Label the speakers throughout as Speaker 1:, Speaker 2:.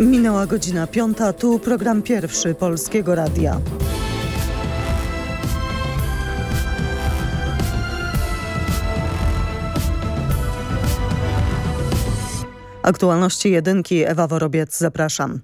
Speaker 1: Minęła godzina piąta, tu program pierwszy Polskiego Radia. Aktualności jedynki, Ewa Worobiec, zapraszam.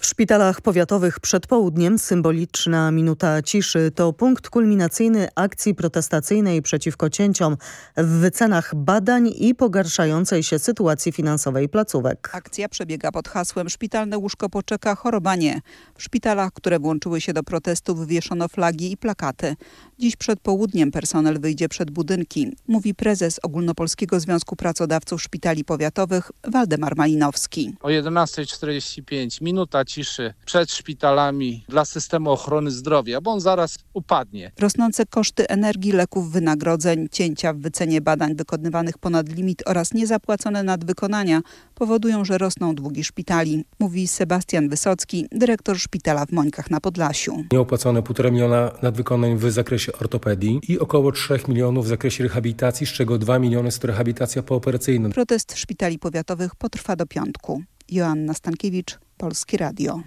Speaker 1: W szpitalach powiatowych przed południem symboliczna minuta ciszy to punkt kulminacyjny akcji protestacyjnej przeciwko cięciom w wycenach badań i pogarszającej się sytuacji finansowej placówek.
Speaker 2: Akcja przebiega pod hasłem Szpitalne łóżko poczeka, choroba nie. W szpitalach, które włączyły się do protestów wywieszono flagi i plakaty. Dziś przed południem personel wyjdzie przed budynki, mówi prezes Ogólnopolskiego Związku Pracodawców Szpitali Powiatowych Waldemar Malinowski.
Speaker 3: O 11.45 minuta ciszy przed szpitalami dla systemu ochrony zdrowia, bo on zaraz upadnie.
Speaker 2: Rosnące koszty energii, leków, wynagrodzeń, cięcia w wycenie badań wykonywanych ponad limit oraz niezapłacone nadwykonania powodują, że rosną długi szpitali, mówi Sebastian Wysocki, dyrektor szpitala w Mońkach na Podlasiu.
Speaker 4: Nieopłacone 1,5 miliona nadwykonań w zakresie ortopedii i około 3 milionów w zakresie rehabilitacji, z czego 2 miliony jest to rehabilitacja pooperacyjna.
Speaker 2: Protest szpitali powiatowych potrwa do piątku. Joanna Stankiewicz, Polskie Radio.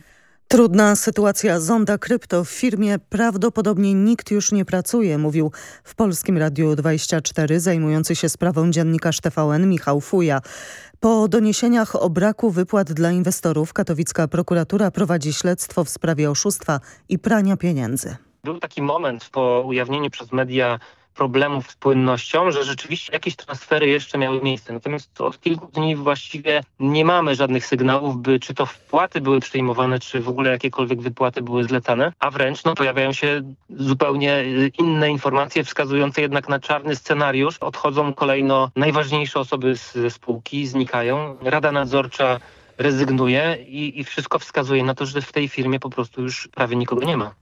Speaker 1: Trudna sytuacja zonda krypto w firmie prawdopodobnie nikt już nie pracuje, mówił w Polskim Radiu 24 zajmujący się sprawą dziennikarz TVN Michał Fuja. Po doniesieniach o braku wypłat dla inwestorów katowicka prokuratura prowadzi śledztwo w sprawie oszustwa i prania pieniędzy.
Speaker 5: Był taki moment po ujawnieniu przez media problemów z płynnością, że rzeczywiście jakieś transfery jeszcze miały miejsce. Natomiast od kilku dni właściwie nie mamy żadnych sygnałów, by czy to wpłaty były przyjmowane, czy w ogóle jakiekolwiek wypłaty były zlecane, a wręcz no, pojawiają się zupełnie inne informacje wskazujące jednak na czarny scenariusz. Odchodzą kolejno najważniejsze osoby ze spółki, znikają. Rada nadzorcza rezygnuje i, i wszystko wskazuje na to, że w tej firmie po prostu już prawie nikogo nie ma.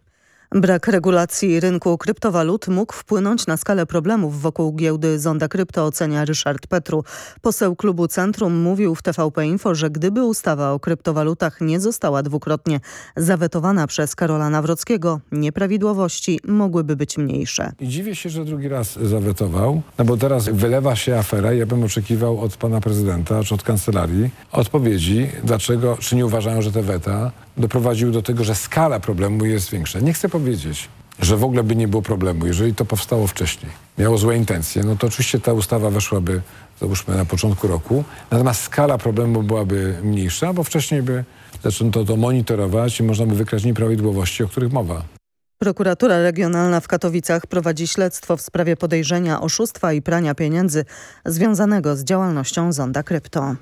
Speaker 1: Brak regulacji rynku kryptowalut mógł wpłynąć na skalę problemów wokół giełdy Zonda Krypto, ocenia Ryszard Petru. Poseł klubu Centrum mówił w TVP Info, że gdyby ustawa o kryptowalutach nie została dwukrotnie zawetowana przez Karola Nawrockiego, nieprawidłowości mogłyby być mniejsze.
Speaker 6: I dziwię się, że drugi raz zawetował, no bo teraz wylewa się afera. Ja bym oczekiwał od pana prezydenta, czy od kancelarii odpowiedzi, dlaczego, czy nie uważają, że te weta doprowadziły do tego, że skala problemu jest większa. Nie chcę powiedzieć, że w ogóle by nie było problemu, jeżeli to powstało wcześniej, miało złe intencje, no to oczywiście ta ustawa weszłaby, załóżmy, na początku roku, natomiast skala problemu byłaby mniejsza, bo wcześniej by zaczęto to monitorować i można by wykryć nieprawidłowości, o których mowa.
Speaker 1: Prokuratura Regionalna w Katowicach prowadzi śledztwo w sprawie podejrzenia oszustwa i prania pieniędzy związanego z działalnością Zonda Krypto.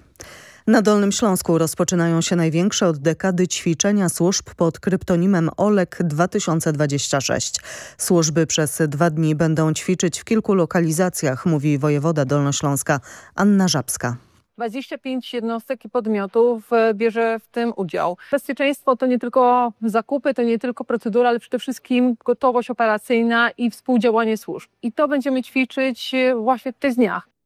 Speaker 1: Na Dolnym Śląsku rozpoczynają się największe od dekady ćwiczenia służb pod kryptonimem OLEK 2026. Służby przez dwa dni będą ćwiczyć w kilku lokalizacjach, mówi wojewoda Dolnośląska Anna Żabska.
Speaker 7: 25 jednostek i podmiotów e, bierze w tym udział. Bezpieczeństwo to nie tylko zakupy, to nie tylko procedura, ale przede wszystkim gotowość operacyjna i współdziałanie służb. I to będziemy ćwiczyć e, właśnie w tych dniach.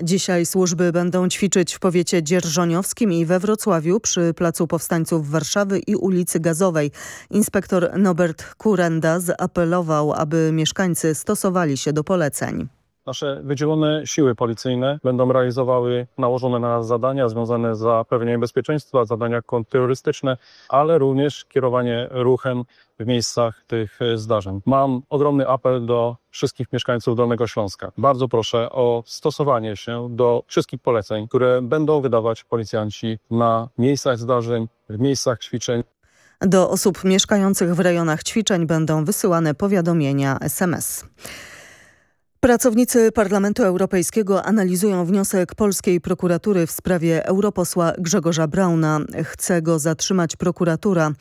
Speaker 1: Dzisiaj służby będą ćwiczyć w powiecie dzierżoniowskim i we Wrocławiu przy Placu Powstańców Warszawy i ulicy Gazowej. Inspektor Norbert Kurenda zaapelował, aby mieszkańcy stosowali się do poleceń.
Speaker 8: Nasze wydzielone siły policyjne będą realizowały nałożone na nas zadania związane z zapewnieniem bezpieczeństwa, zadania kontrterrorystyczne, ale również kierowanie ruchem w miejscach tych zdarzeń. Mam ogromny apel do wszystkich mieszkańców Dolnego Śląska. Bardzo proszę o stosowanie się do wszystkich poleceń, które będą wydawać policjanci na miejscach zdarzeń, w miejscach ćwiczeń.
Speaker 1: Do osób mieszkających w rejonach ćwiczeń będą wysyłane powiadomienia SMS. Pracownicy Parlamentu Europejskiego analizują wniosek polskiej prokuratury w sprawie europosła Grzegorza Brauna. Chce go zatrzymać prokuratura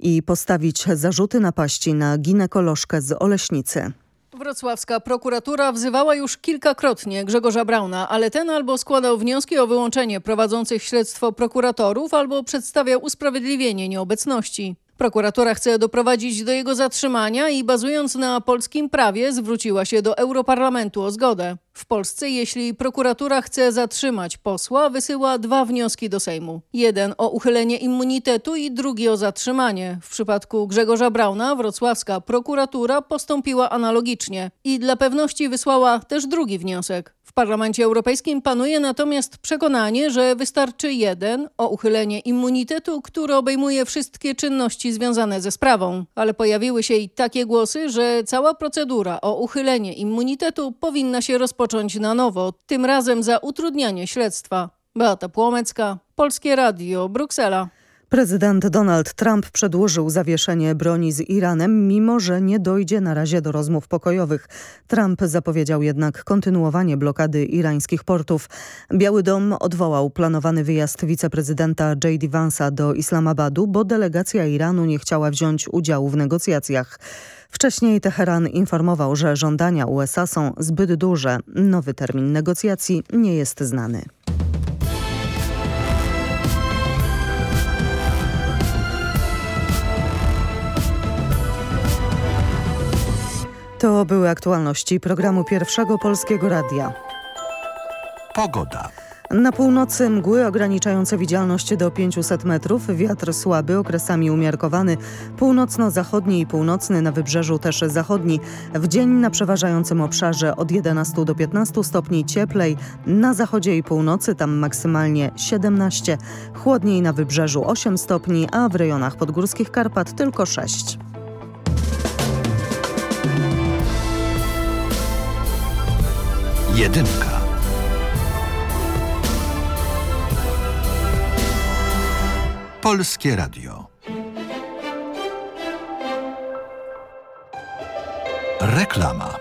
Speaker 1: i postawić zarzuty napaści na ginekolożkę z Oleśnicy.
Speaker 9: Wrocławska prokuratura wzywała już kilkakrotnie Grzegorza Brauna, ale ten albo składał wnioski o wyłączenie prowadzących śledztwo prokuratorów, albo przedstawiał usprawiedliwienie nieobecności. Prokuratura chce doprowadzić do jego zatrzymania i bazując na polskim prawie zwróciła się do Europarlamentu o zgodę. W Polsce, jeśli prokuratura chce zatrzymać posła, wysyła dwa wnioski do Sejmu. Jeden o uchylenie immunitetu i drugi o zatrzymanie. W przypadku Grzegorza Brauna wrocławska prokuratura postąpiła analogicznie i dla pewności wysłała też drugi wniosek. W Parlamencie Europejskim panuje natomiast przekonanie, że wystarczy jeden o uchylenie immunitetu, który obejmuje wszystkie czynności związane ze sprawą. Ale pojawiły się i takie głosy, że cała procedura o uchylenie immunitetu powinna się rozpocząć na nowo, tym razem za utrudnianie śledztwa. Beata Płomecka, Polskie Radio, Bruksela.
Speaker 1: Prezydent Donald Trump przedłużył zawieszenie broni z Iranem, mimo że nie dojdzie na razie do rozmów pokojowych. Trump zapowiedział jednak kontynuowanie blokady irańskich portów. Biały Dom odwołał planowany wyjazd wiceprezydenta J.D. Vance'a do Islamabadu, bo delegacja Iranu nie chciała wziąć udziału w negocjacjach. Wcześniej Teheran informował, że żądania USA są zbyt duże. Nowy termin negocjacji nie jest znany. To były aktualności programu Pierwszego Polskiego Radia.
Speaker 10: Pogoda.
Speaker 1: Na północy mgły ograniczające widzialność do 500 metrów, wiatr słaby, okresami umiarkowany, północno-zachodni i północny, na wybrzeżu też zachodni. W dzień na przeważającym obszarze od 11 do 15 stopni cieplej, na zachodzie i północy tam maksymalnie 17, chłodniej na wybrzeżu 8 stopni, a w rejonach podgórskich Karpat tylko 6.
Speaker 10: Jedynka. Polskie Radio. Reklama.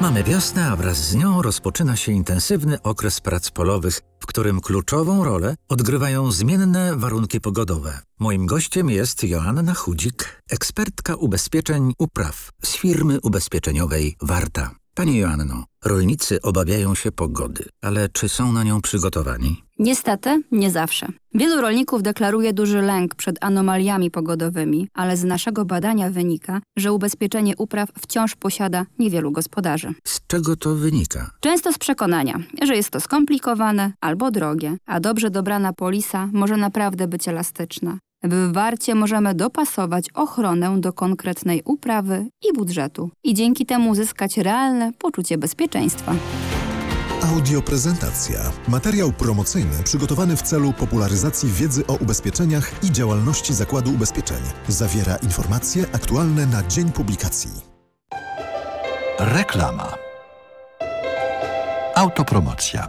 Speaker 11: Mamy wiosnę, a wraz z nią rozpoczyna się intensywny okres prac polowych, w którym kluczową rolę odgrywają zmienne warunki pogodowe. Moim gościem jest Joanna Chudzik, ekspertka ubezpieczeń upraw z firmy ubezpieczeniowej Warta. Pani Joanno, rolnicy obawiają się pogody, ale czy są na nią przygotowani?
Speaker 12: Niestety, nie zawsze. Wielu rolników deklaruje duży lęk przed anomaliami pogodowymi, ale z naszego badania wynika, że ubezpieczenie upraw wciąż posiada niewielu gospodarzy.
Speaker 11: Z czego to wynika?
Speaker 12: Często z przekonania, że jest to skomplikowane albo drogie, a dobrze dobrana polisa może naprawdę być elastyczna. W warcie możemy dopasować ochronę do konkretnej uprawy i budżetu i dzięki temu uzyskać realne poczucie bezpieczeństwa.
Speaker 13: Audioprezentacja. Materiał promocyjny przygotowany w celu popularyzacji wiedzy o ubezpieczeniach i działalności Zakładu Ubezpieczeń. Zawiera informacje aktualne na dzień publikacji.
Speaker 10: Reklama. Autopromocja.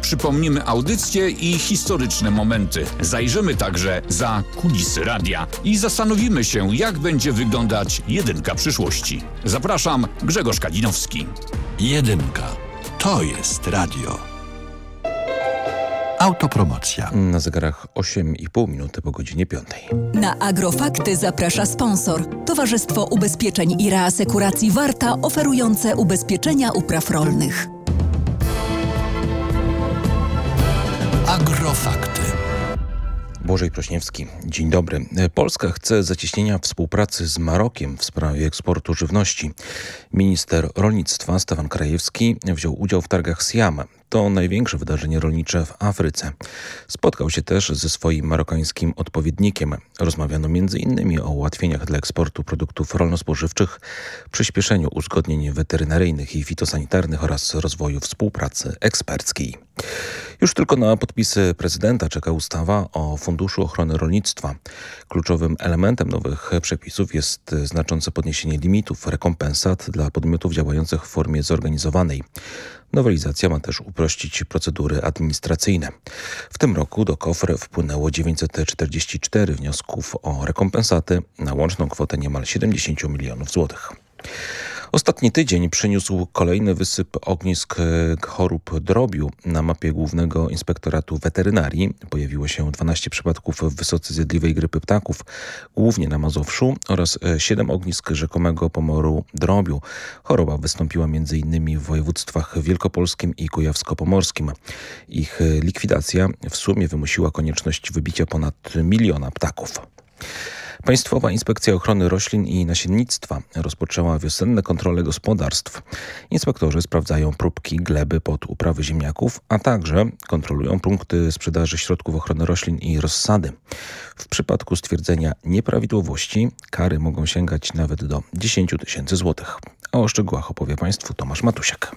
Speaker 14: Przypomnimy audycje i historyczne momenty. Zajrzymy także za kulisy radia i zastanowimy się, jak będzie wyglądać jedynka przyszłości. Zapraszam, Grzegorz Kadinowski.
Speaker 10: Jedynka. To jest radio. Autopromocja.
Speaker 15: Na zegarach 8,5 minuty po godzinie 5.
Speaker 16: Na Agrofakty zaprasza sponsor. Towarzystwo Ubezpieczeń i Reasekuracji Warta oferujące ubezpieczenia upraw rolnych.
Speaker 10: Agrofakty.
Speaker 15: Błożej Prośniewski, dzień dobry. Polska chce zacieśnienia współpracy z Marokiem w sprawie eksportu żywności. Minister rolnictwa Stefan Krajewski wziął udział w targach Siam. To największe wydarzenie rolnicze w Afryce. Spotkał się też ze swoim marokańskim odpowiednikiem. Rozmawiano m.in. o ułatwieniach dla eksportu produktów rolno-spożywczych, przyspieszeniu uzgodnień weterynaryjnych i fitosanitarnych oraz rozwoju współpracy eksperckiej. Już tylko na podpisy prezydenta czeka ustawa o Funduszu Ochrony Rolnictwa. Kluczowym elementem nowych przepisów jest znaczące podniesienie limitów rekompensat dla podmiotów działających w formie zorganizowanej. Nowelizacja ma też uprościć procedury administracyjne. W tym roku do KOFR wpłynęło 944 wniosków o rekompensaty na łączną kwotę niemal 70 milionów złotych. Ostatni tydzień przyniósł kolejny wysyp ognisk chorób drobiu. Na mapie Głównego Inspektoratu Weterynarii pojawiło się 12 przypadków wysoce zjadliwej grypy ptaków, głównie na Mazowszu oraz 7 ognisk rzekomego pomoru drobiu. Choroba wystąpiła m.in. w województwach wielkopolskim i kujawsko-pomorskim. Ich likwidacja w sumie wymusiła konieczność wybicia ponad miliona ptaków. Państwowa Inspekcja Ochrony Roślin i Nasiennictwa rozpoczęła wiosenne kontrole gospodarstw. Inspektorzy sprawdzają próbki gleby pod uprawy ziemniaków, a także kontrolują punkty sprzedaży środków ochrony roślin i rozsady. W przypadku stwierdzenia nieprawidłowości kary mogą sięgać nawet do 10 tysięcy złotych. A o szczegółach opowie Państwu Tomasz Matusiak.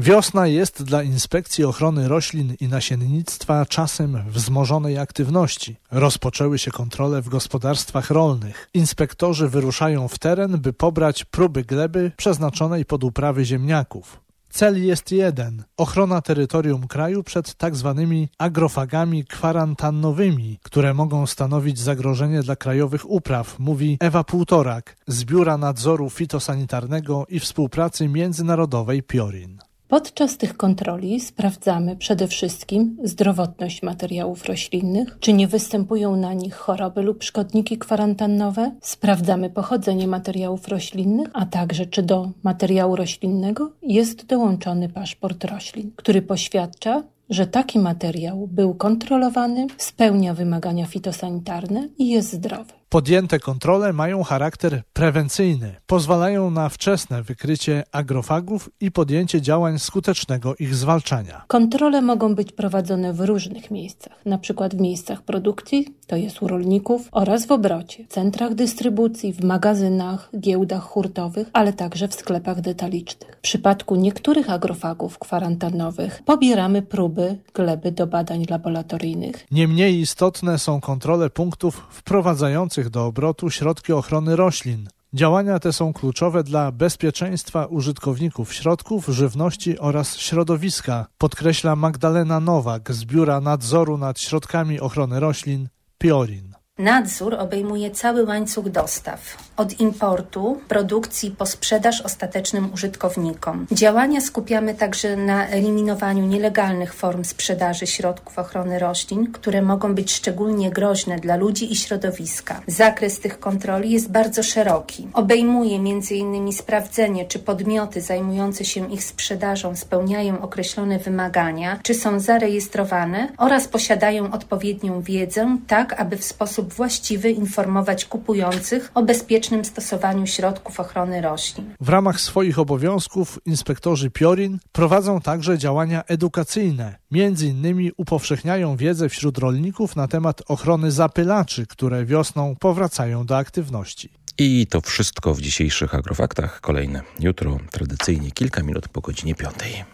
Speaker 17: Wiosna jest dla Inspekcji Ochrony Roślin i Nasiennictwa czasem wzmożonej aktywności. Rozpoczęły się kontrole w gospodarstwach rolnych. Inspektorzy wyruszają w teren, by pobrać próby gleby przeznaczonej pod uprawy ziemniaków. Cel jest jeden: ochrona terytorium kraju przed tak zwanymi agrofagami kwarantannowymi, które mogą stanowić zagrożenie dla krajowych upraw, mówi Ewa Półtorak z Biura Nadzoru Fitosanitarnego i Współpracy Międzynarodowej Piorin.
Speaker 18: Podczas tych kontroli sprawdzamy przede wszystkim zdrowotność materiałów roślinnych, czy nie występują na nich choroby lub szkodniki kwarantannowe. Sprawdzamy pochodzenie materiałów roślinnych, a także czy do materiału roślinnego jest dołączony paszport roślin, który poświadcza, że taki materiał był kontrolowany, spełnia wymagania fitosanitarne i jest zdrowy.
Speaker 17: Podjęte kontrole mają charakter prewencyjny. Pozwalają na wczesne wykrycie agrofagów i podjęcie działań skutecznego ich zwalczania.
Speaker 18: Kontrole mogą być prowadzone w różnych miejscach, na przykład w miejscach produkcji, to jest u rolników, oraz w obrocie, centrach dystrybucji, w magazynach, giełdach hurtowych, ale także w sklepach detalicznych. W przypadku niektórych agrofagów kwarantannowych pobieramy próby gleby do badań laboratoryjnych.
Speaker 17: Nie mniej istotne są kontrole punktów wprowadzających do obrotu środki ochrony roślin. Działania te są kluczowe dla bezpieczeństwa użytkowników środków, żywności oraz środowiska, podkreśla Magdalena Nowak z Biura Nadzoru nad Środkami Ochrony Roślin Piorin.
Speaker 19: Nadzór obejmuje cały łańcuch dostaw, od importu, produkcji po sprzedaż ostatecznym użytkownikom. Działania skupiamy także na eliminowaniu nielegalnych form sprzedaży środków ochrony roślin, które mogą być szczególnie groźne dla ludzi i środowiska. Zakres tych kontroli jest bardzo szeroki. Obejmuje m.in. sprawdzenie, czy podmioty zajmujące się ich sprzedażą spełniają określone wymagania, czy są zarejestrowane oraz posiadają odpowiednią wiedzę, tak aby w sposób właściwy informować kupujących o bezpiecznym stosowaniu środków ochrony roślin.
Speaker 17: W ramach swoich obowiązków inspektorzy Piorin prowadzą także działania edukacyjne. Między innymi upowszechniają wiedzę wśród rolników na temat ochrony zapylaczy, które wiosną powracają do aktywności.
Speaker 15: I to wszystko w dzisiejszych agrofaktach. Kolejne jutro, tradycyjnie kilka minut po godzinie piątej.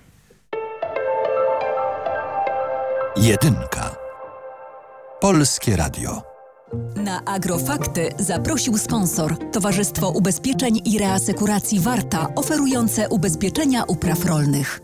Speaker 10: Jedynka. Polskie Radio.
Speaker 16: Na Agrofakty zaprosił sponsor Towarzystwo Ubezpieczeń i Reasekuracji Warta, oferujące ubezpieczenia upraw rolnych.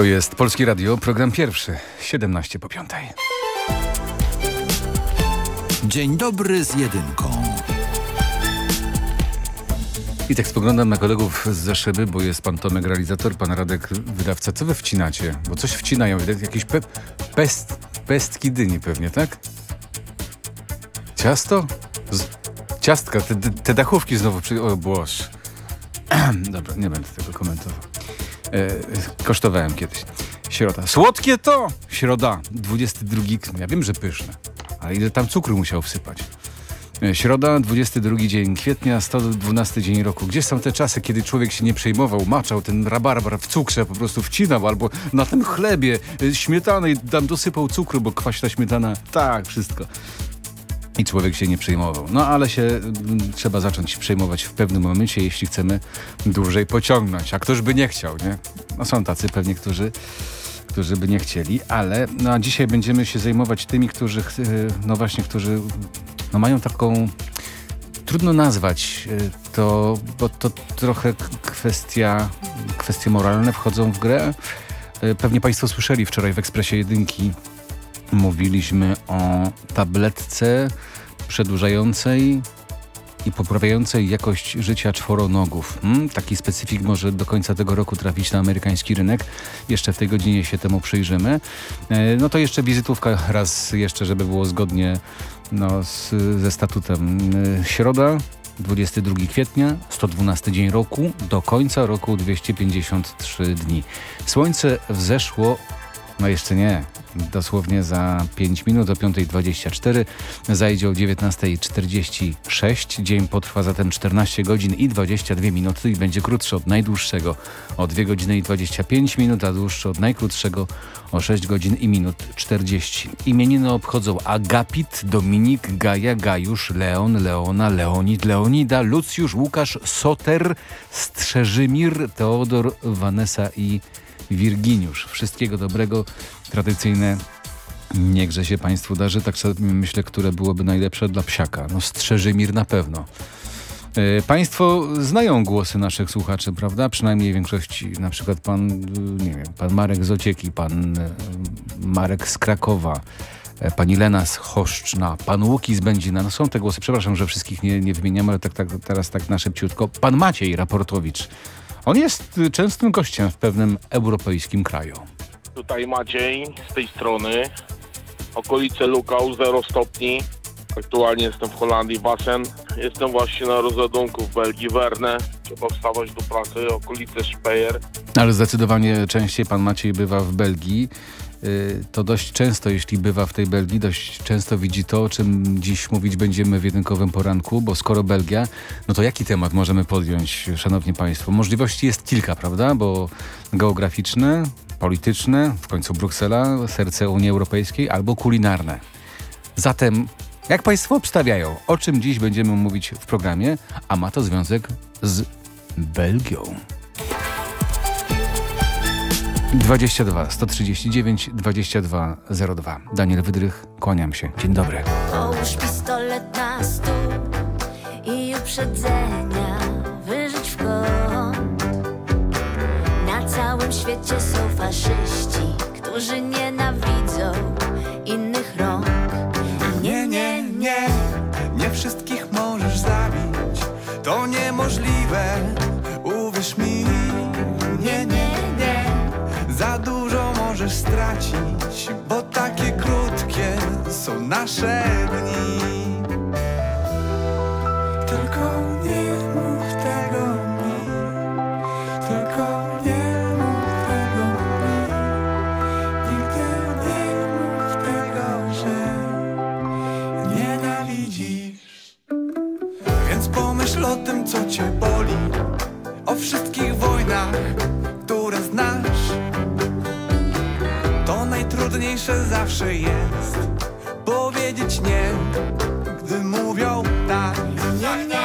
Speaker 20: To jest Polskie Radio, program pierwszy, 17 po piątej.
Speaker 21: Dzień dobry z jedynką.
Speaker 20: I tak spoglądam na kolegów z szyby, bo jest pan Tomek realizator, pan Radek wydawca. Co wy wcinacie? Bo coś wcinają, jakieś pe pest, pestki dyni pewnie, tak? Ciasto? Z ciastka, te, te, dachówki znowu przy... O. Dobra, nie będę tego komentował. E, kosztowałem kiedyś. Środa. Słodkie to! Środa, 22. Ja wiem, że pyszne. Ale ile tam cukru musiał wsypać? E, środa, 22 dzień kwietnia, 112 dzień roku. Gdzie są te czasy, kiedy człowiek się nie przejmował, maczał ten rabarbar w cukrze, po prostu wcinał, albo na tym chlebie e, śmietany i tam dosypał cukru, bo kwaśna śmietana, tak, wszystko. I człowiek się nie przejmował. No ale się m, trzeba zacząć przejmować w pewnym momencie, jeśli chcemy dłużej pociągnąć. A ktoś by nie chciał, nie? No są tacy pewnie, którzy którzy by nie chcieli, ale no, dzisiaj będziemy się zajmować tymi, którzy, no właśnie, którzy no, mają taką, trudno nazwać to, bo to trochę kwestia, kwestie moralne wchodzą w grę. Pewnie Państwo słyszeli wczoraj w Ekspresie Jedynki mówiliśmy o tabletce przedłużającej i poprawiającej jakość życia czworonogów. Hmm? Taki specyfik może do końca tego roku trafić na amerykański rynek. Jeszcze w tej godzinie się temu przyjrzymy. E, no to jeszcze wizytówka raz jeszcze, żeby było zgodnie no, z, ze statutem. E, środa, 22 kwietnia, 112 dzień roku, do końca roku 253 dni. Słońce wzeszło, no jeszcze nie, dosłownie za 5 minut o 5.24 zajdzie o 19.46. Dzień potrwa zatem 14 godzin i 22 minuty i będzie krótszy od najdłuższego o 2 godziny i 25 minut, a dłuższy od najkrótszego o 6 godzin i minut 40. Imieniny obchodzą Agapit, Dominik, Gaja, Gajusz, Leon, Leona, Leonid, Leonida, Lucjusz, Łukasz, Soter, Strzeżymir, Teodor, Vanessa i Wirginiusz. Wszystkiego dobrego, tradycyjne niechże się Państwu darzy. Tak sobie myślę, które byłoby najlepsze dla psiaka. No Strzeżymir na pewno. E, państwo znają głosy naszych słuchaczy, prawda? Przynajmniej większości, na przykład pan, nie wiem, pan Marek z Ocieki, pan e, Marek z Krakowa, e, pani Lena z Choszczna, pan Łuki z Będzina. No są te głosy, przepraszam, że wszystkich nie, nie wymieniam, ale tak, tak, teraz tak na szybciutko. Pan Maciej Raportowicz. On jest częstym gościem w pewnym europejskim kraju.
Speaker 22: Tutaj Maciej z tej strony. Okolice Lukał, 0 stopni. Aktualnie jestem w Holandii, Wasen. Jestem właśnie na rozładunku w Belgii, Werne. Trzeba wstawać do pracy, okolice Speyer.
Speaker 20: Ale zdecydowanie częściej pan Maciej bywa w Belgii. To dość często, jeśli bywa w tej Belgii, dość często widzi to, o czym dziś mówić będziemy w jedynkowym poranku, bo skoro Belgia, no to jaki temat możemy podjąć, szanowni państwo? Możliwości jest kilka, prawda? Bo geograficzne, polityczne, w końcu Bruksela, serce Unii Europejskiej, albo kulinarne. Zatem, jak państwo obstawiają, o czym dziś będziemy mówić w programie, a ma to związek z Belgią. 22 139 22 02. Daniel Wydrych, kłaniam się. Dzień dobry.
Speaker 23: Połóż pistolet na stół i uprzedzenia wyrzuć w kąt. Na całym świecie są faszyści, którzy nienawidzą innych rąk.
Speaker 10: Nie, nie, nie, nie wszystkich możesz zabić. To niemożliwe, stracić, bo takie krótkie są nasze dni. Tylko nie mów tego mi, tylko nie mów tego mi. Nigdy nie mów tego, że nienawidzisz. Więc pomyśl o tym, co cię boli, o wszystkich wojnach, najtrudniejsze zawsze jest powiedzieć nie, gdy mówią tak.
Speaker 23: Nie, nie,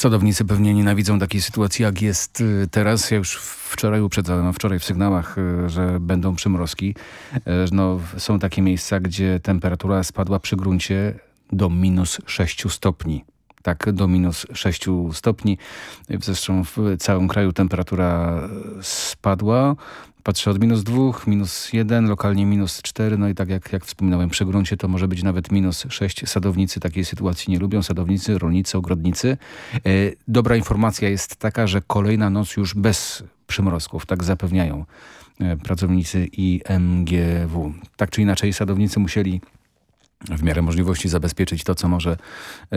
Speaker 20: Sadownicy pewnie nienawidzą takiej sytuacji, jak jest y, teraz. Ja już wczoraj uprzedzałem, a wczoraj w sygnałach, y, że będą przymrozki. Y, No, są takie miejsca, gdzie temperatura spadła przy gruncie do minus 6 stopni. Tak, do minus 6 stopni. Zresztą w całym kraju temperatura spadła. Patrzę od minus 2, minus 1, lokalnie minus 4, no i tak jak, jak wspominałem, przy gruncie to może być nawet minus 6. Sadownicy takiej sytuacji nie lubią, sadownicy, rolnicy, ogrodnicy. E, dobra informacja jest taka, że kolejna noc już bez przymrozków, tak zapewniają e, pracownicy IMGW. Tak czy inaczej sadownicy musieli w miarę możliwości zabezpieczyć to, co może y,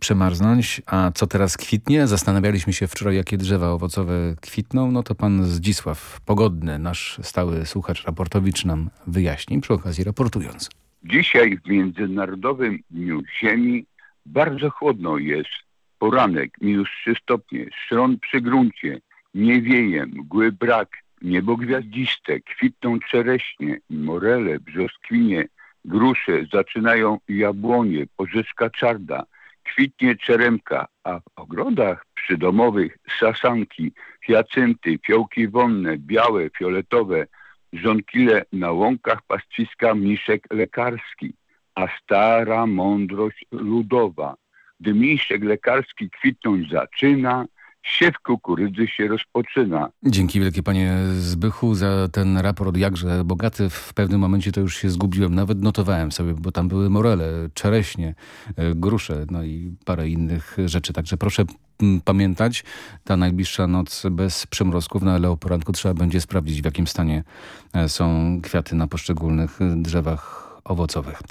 Speaker 20: przemarznąć. A co teraz kwitnie? Zastanawialiśmy się wczoraj, jakie drzewa owocowe kwitną. No to pan Zdzisław Pogodny, nasz stały słuchacz raportowicz nam wyjaśni, przy okazji raportując.
Speaker 24: Dzisiaj w Międzynarodowym Dniu Ziemi bardzo chłodno jest. Poranek minus 3 stopnie, szron przy gruncie, nie wieje, mgły brak, niebo gwiaździste, kwitną czereśnie, morele, brzoskwinie, grusze, zaczynają jabłonie, porzeczka czarda, kwitnie czeremka, a w ogrodach przydomowych sasanki, hiacynty, fiołki wonne, białe, fioletowe, żonkile na łąkach pastwiska mniszek lekarski, a stara mądrość ludowa. Gdy mniszek lekarski kwitnąć zaczyna, siew kukurydzy się rozpoczyna.
Speaker 20: Dzięki wielkie panie Zbychu za ten raport jakże bogaty. W pewnym momencie to już się zgubiłem. Nawet notowałem sobie, bo tam były morele, czereśnie, e, grusze, no i parę innych rzeczy. Także proszę mm, pamiętać, ta najbliższa noc bez przymrozków, no ale o poranku trzeba będzie sprawdzić w jakim stanie e, są kwiaty na poszczególnych e, drzewach owocowych.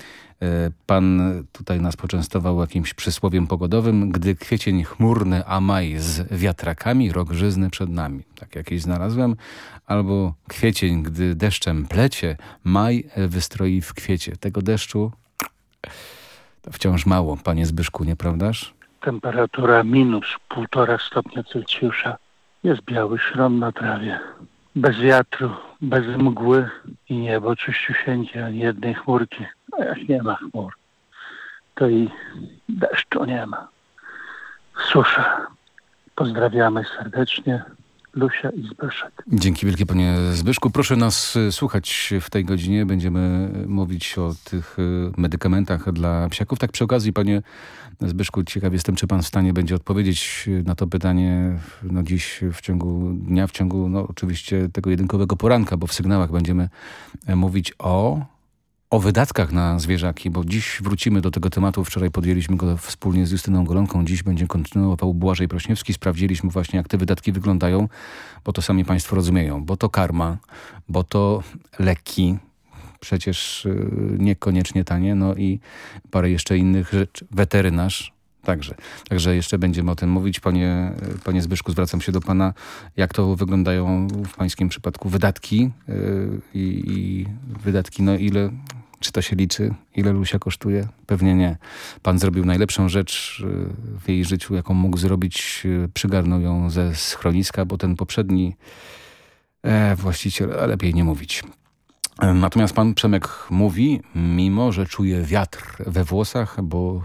Speaker 20: E, Pan tutaj nas poczęstował jakimś przysłowiem pogodowym. Gdy kwiecień chmurny, a maj z wiatrakami, rok żyzny przed nami. Tak jakieś znalazłem. Albo kwiecień, gdy deszczem plecie, maj wystroi w kwiecie. Tego deszczu to wciąż mało, panie Zbyszku, nieprawdaż?
Speaker 25: Temperatura minus półtora stopnia Celsjusza. Jest biały szron na trawie. Bez wiatru, bez mgły i niebo czyściusieńkie, ani jednej chmurki. A jak nie ma chmur, to i deszczu nie ma. Susza. Pozdrawiamy serdecznie. Lusia i Zbyszek.
Speaker 20: Dzięki wielkie panie Zbyszku. Proszę nas y, słuchać w tej godzinie. Będziemy mówić o tych y, medykamentach dla psiaków. Tak przy okazji panie Zbyszku, ciekaw jestem, czy pan w stanie będzie odpowiedzieć y, na to pytanie no, dziś w ciągu dnia, w ciągu no, oczywiście tego jedynkowego poranka, bo w sygnałach będziemy mówić o o wydatkach na zwierzaki, bo dziś wrócimy do tego tematu. Wczoraj podjęliśmy go wspólnie z Justyną Golonką. Dziś będzie kontynuował Błażej Prośniewski. Sprawdziliśmy właśnie, jak te wydatki wyglądają, bo to sami państwo rozumieją. Bo to karma, bo to leki, przecież y, niekoniecznie tanie, no i parę jeszcze innych rzeczy. Weterynarz, Także, także jeszcze będziemy o tym mówić. Panie, panie Zbyszku, zwracam się do pana. Jak to wyglądają w pańskim przypadku wydatki yy, i wydatki, no ile, czy to się liczy? Ile Lusia kosztuje? Pewnie nie. Pan zrobił najlepszą rzecz yy, w jej życiu, jaką mógł zrobić. Yy, Przygarnął ją ze schroniska, bo ten poprzedni e, właściciel, lepiej nie mówić. Natomiast pan Przemek mówi, mimo że czuje wiatr we włosach, bo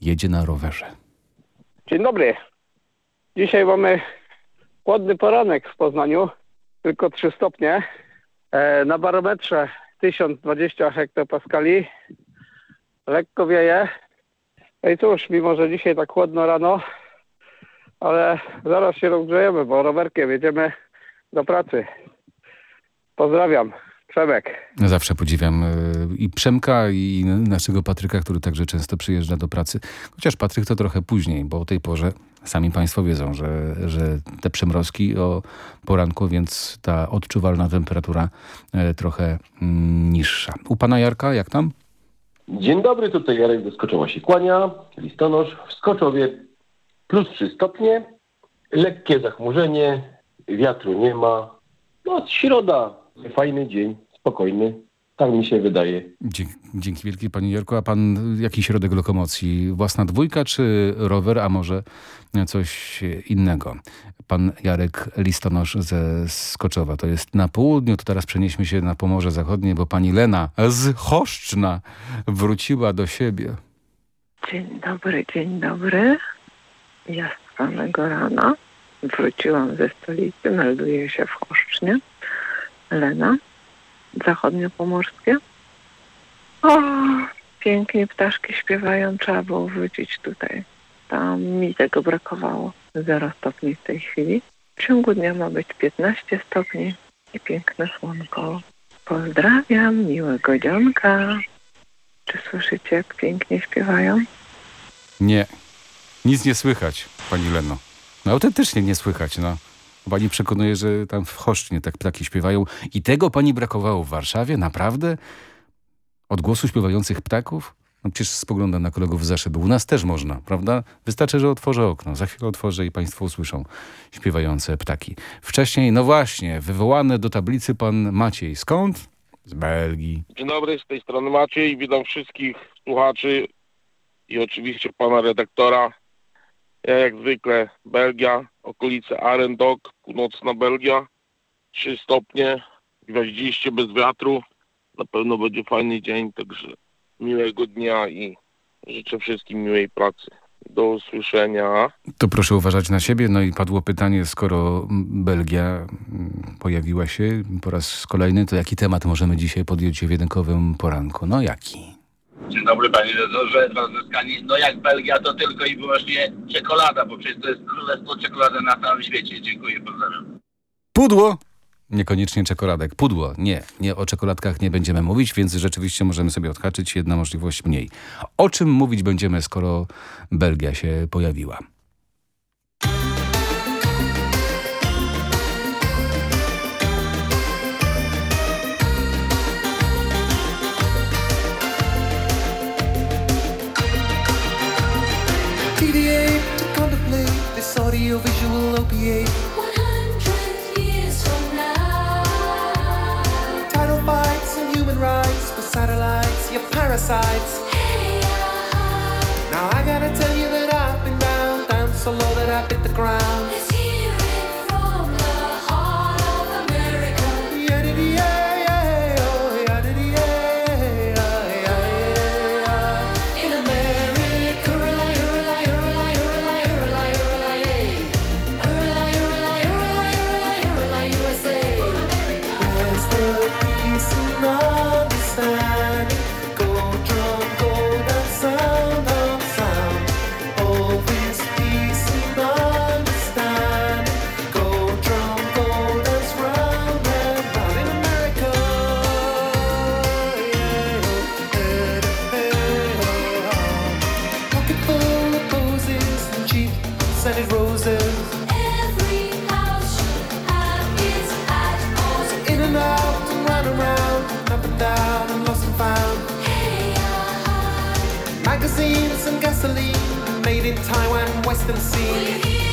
Speaker 20: jedzie na rowerze.
Speaker 26: Dzień dobry. Dzisiaj mamy chłodny poranek w Poznaniu, tylko 3 stopnie. E, na barometrze 1020 hektopaskali. Lekko wieje. No i cóż, mimo że dzisiaj tak chłodno rano, ale zaraz się rozgrzejemy, bo rowerkiem jedziemy do pracy. Pozdrawiam. Przemek.
Speaker 20: Zawsze podziwiam y, i Przemka, i naszego Patryka, który także często przyjeżdża do pracy. Chociaż Patryk to trochę później, bo o tej porze sami państwo wiedzą, że, że te przymrozki o poranku, więc ta odczuwalna temperatura y, trochę mm, niższa. U pana Jarka jak tam?
Speaker 27: Dzień dobry, tutaj Jarek do się kłania, listonosz. W Skoczowie plus 3 stopnie, lekkie zachmurzenie, wiatru nie ma. No, środa, fajny dzień, spokojny. Tak mi się wydaje.
Speaker 20: Dzięki, dzięki wielkie panie Jarku. A pan jaki środek lokomocji? Własna dwójka czy rower, a może coś innego? Pan Jarek Listonosz ze Skoczowa. To jest na południu, to teraz przenieśmy się na Pomorze Zachodnie, bo pani Lena z Choszczna wróciła do siebie.
Speaker 28: Dzień dobry, dzień dobry. Ja
Speaker 29: samego rana. Wróciłam ze stolicy, melduje się w Choszcznie. Lena, zachodniopomorskie. O, pięknie ptaszki śpiewają, trzeba było wrócić tutaj. Tam mi tego brakowało. Zero stopni w tej chwili. W ciągu dnia ma być 15 stopni i piękne słonko. Pozdrawiam, miłego dzionka. Czy słyszycie, jak pięknie śpiewają?
Speaker 20: Nie. Nic nie słychać, pani Leno. No autentycznie nie słychać, no. Pani przekonuje, że tam w Choszcznie tak ptaki śpiewają i tego pani brakowało w Warszawie? Naprawdę? Odgłosu śpiewających ptaków? No przecież spoglądam na kolegów zaszedł. U nas też można, prawda? Wystarczy, że otworzę okno. Za chwilę otworzę i państwo usłyszą śpiewające ptaki. Wcześniej, no właśnie, wywołany do tablicy pan Maciej. Skąd? Z Belgii.
Speaker 30: Dzień dobry, z tej strony Maciej. Witam wszystkich słuchaczy i oczywiście pana redaktora. Ja jak zwykle Belgia, okolice Arendok, północna Belgia. 3 stopnie, gwiaździście, bez wiatru. Na pewno będzie fajny dzień, także miłego dnia i życzę wszystkim miłej pracy. Do usłyszenia.
Speaker 20: To proszę uważać na siebie. No i padło pytanie, skoro Belgia mm, pojawiła się po raz kolejny, to jaki temat możemy dzisiaj podjąć w jedynkowym poranku? No jaki?
Speaker 31: Dzień dobry panie redaktorze, Franzyskani. No jak Belgia to tylko i wyłącznie czekolada, bo przecież to jest królestwo czekolady na całym świecie. Dziękuję, pozdrawiam.
Speaker 20: Pudło! Niekoniecznie czekoladek. Pudło. Nie, nie o czekoladkach nie będziemy mówić, więc rzeczywiście możemy sobie odhaczyć jedna możliwość mniej. O czym mówić będziemy, skoro Belgia się pojawiła?
Speaker 32: Deviate to contemplate this audiovisual opiate.
Speaker 23: 100 years from now.
Speaker 32: Title fights and human rights for satellites, your parasites. Uh-huh. Now I gotta tell scented roses.
Speaker 23: Every house should have its.
Speaker 32: In and out and round and round, up and down and lost and found. Uh-huh. Magazines and gasoline made in Taiwan, Western Sea.